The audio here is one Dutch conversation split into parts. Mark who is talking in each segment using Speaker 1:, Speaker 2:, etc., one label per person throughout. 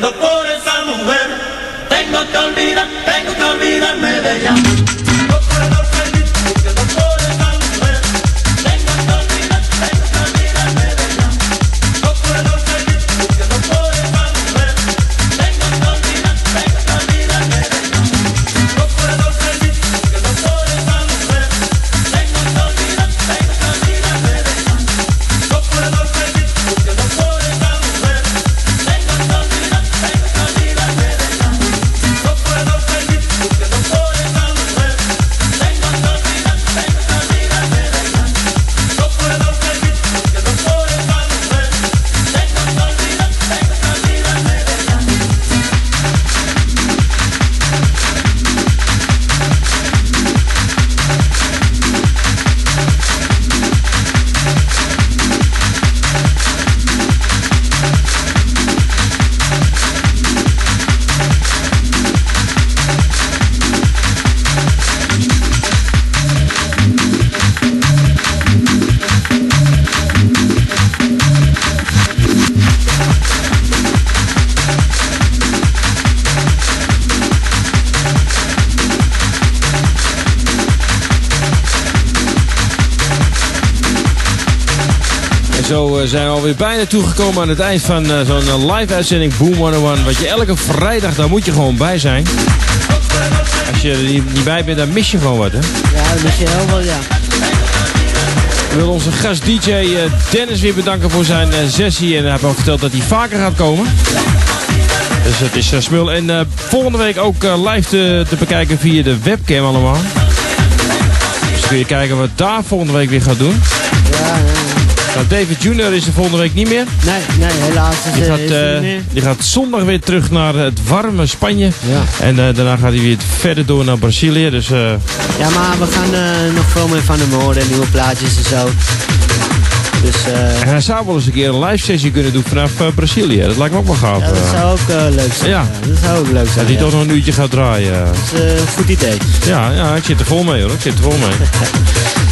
Speaker 1: no por esa mujer tengo que olvidar, tengo que olvidarme de ella.
Speaker 2: Alweer bijna toegekomen aan het eind van eh, zo'n eh, live uitzending Boom 101. Wat je elke vrijdag, daar moet je gewoon bij zijn. Als je er niet, niet bij bent, dan mis je gewoon wat, hè?
Speaker 3: Ja, dat is heel wel, ja.
Speaker 2: Ik wil onze gast DJ eh, Dennis weer bedanken voor zijn sessie. En hij heeft ook verteld dat hij vaker gaat komen. Dus het is smul. En volgende week ook live te, te bekijken via de webcam allemaal. Dus kun je kijken wat daar volgende week weer gaat doen.
Speaker 3: Ja, ja.
Speaker 2: Nou, David Junior is er volgende week niet meer.
Speaker 3: Nee, nee, helaas is,
Speaker 2: Die gaat, die gaat zondag weer terug naar het warme Spanje.
Speaker 3: Ja.
Speaker 2: En eh, daarna gaat hij weer verder door naar Brazilië. Dus eh,
Speaker 3: Ja, maar we gaan nog veel meer van hem horen, nieuwe plaatjes en zo. Dus
Speaker 2: en hij zou wel eens een keer een live sessie kunnen doen vanaf Brazilië. Dat lijkt me ook wel gaaf.
Speaker 3: ja, dat zou ook leuk zijn.
Speaker 2: Ja.
Speaker 3: dat zou ook leuk
Speaker 2: dat
Speaker 3: zijn.
Speaker 2: hij
Speaker 3: ja.
Speaker 2: toch nog een uurtje gaat draaien.
Speaker 3: Dat is een goed idee.
Speaker 2: Ja, ja, ik zit er vol mee hoor. Ik zit er vol mee.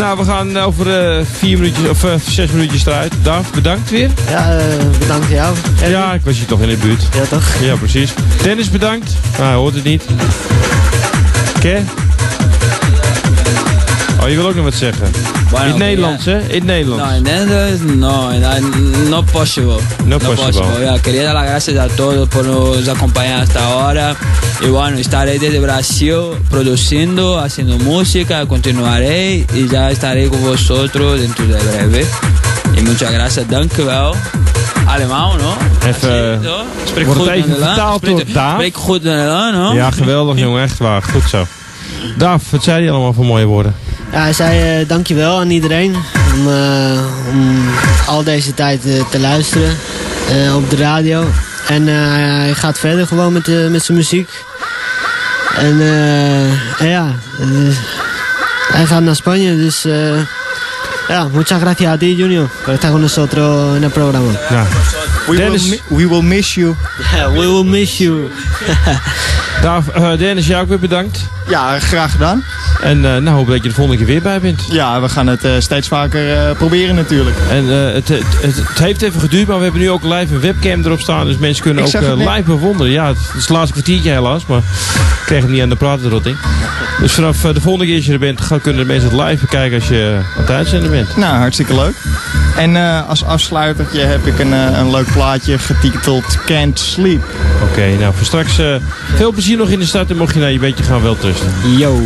Speaker 2: nou, we gaan over eh, vier minuutjes of eh, zes minuutjes eruit. Daaf, bedankt weer.
Speaker 3: Ja, eh, bedankt jou. Erwin.
Speaker 2: Ja, ik was hier toch in de buurt.
Speaker 3: Ja, toch?
Speaker 2: Ja, precies. Dennis, bedankt. Nou, hij hoort het niet. Oké. Je wil ook nog wat zeggen? in het Nederlands, hè? In het Nederlands.
Speaker 4: No, en Netherlands no, no, possible.
Speaker 2: No possible.
Speaker 4: Ya, quería dar las gracias a todos por nos acompañar hasta ahora. Y bueno, estaré desde Brasil produciendo, haciendo música, continuaré y ya estaré con vosotros dentro de breve. Y muchas gracias, dank u wel. Allemaal, no?
Speaker 2: Even,
Speaker 4: no? Spreek
Speaker 2: wordt het
Speaker 4: goed
Speaker 2: even
Speaker 4: Nederlands?
Speaker 2: vertaald door
Speaker 4: Spreek-
Speaker 2: Daaf?
Speaker 4: Spreek goed Nederlands, no?
Speaker 2: Ja, geweldig jongen, echt waar. Goed zo. Daaf, wat zei hij allemaal voor mooie woorden?
Speaker 3: Ja, hij zei eh, dankjewel aan iedereen om, eh, om al deze tijd eh, te luisteren op de radio. En hij gaat verder gewoon met, met zijn muziek. En ja, hij gaat naar Spanje, dus ja, muchas gracias a ti Junior por estar con nosotros en el programa.
Speaker 2: Nou,
Speaker 5: We,
Speaker 2: Dennis.
Speaker 5: will, we will miss you.
Speaker 3: we will miss you.
Speaker 2: Daaf, eh, Dennis, jou ook weer bedankt.
Speaker 5: Ja, graag gedaan.
Speaker 2: En eh, nou, hoop dat je de volgende keer weer bij bent.
Speaker 5: Ja, we gaan het eh, steeds vaker eh, proberen natuurlijk.
Speaker 2: En eh, het, het, het, het heeft even geduurd, maar we hebben nu ook live een webcam erop staan. Dus mensen kunnen
Speaker 5: Ik
Speaker 2: ook
Speaker 5: het
Speaker 2: live bewonderen. Ja, het is het laatste kwartiertje helaas, maar ik kreeg hem niet aan de pratenrotting. Dus vanaf de volgende keer als je er bent, gaan- kunnen de mensen het live bekijken als je aan het uitzenden bent.
Speaker 5: Nou, hartstikke leuk. En eh, als afsluitertje heb ik een, een leuk plaatje getiteld Can't Sleep.
Speaker 2: Oké, nou voor straks eh, veel plezier nog in de stad en mocht je naar je bedje gaan, wel trusten.
Speaker 3: Yo.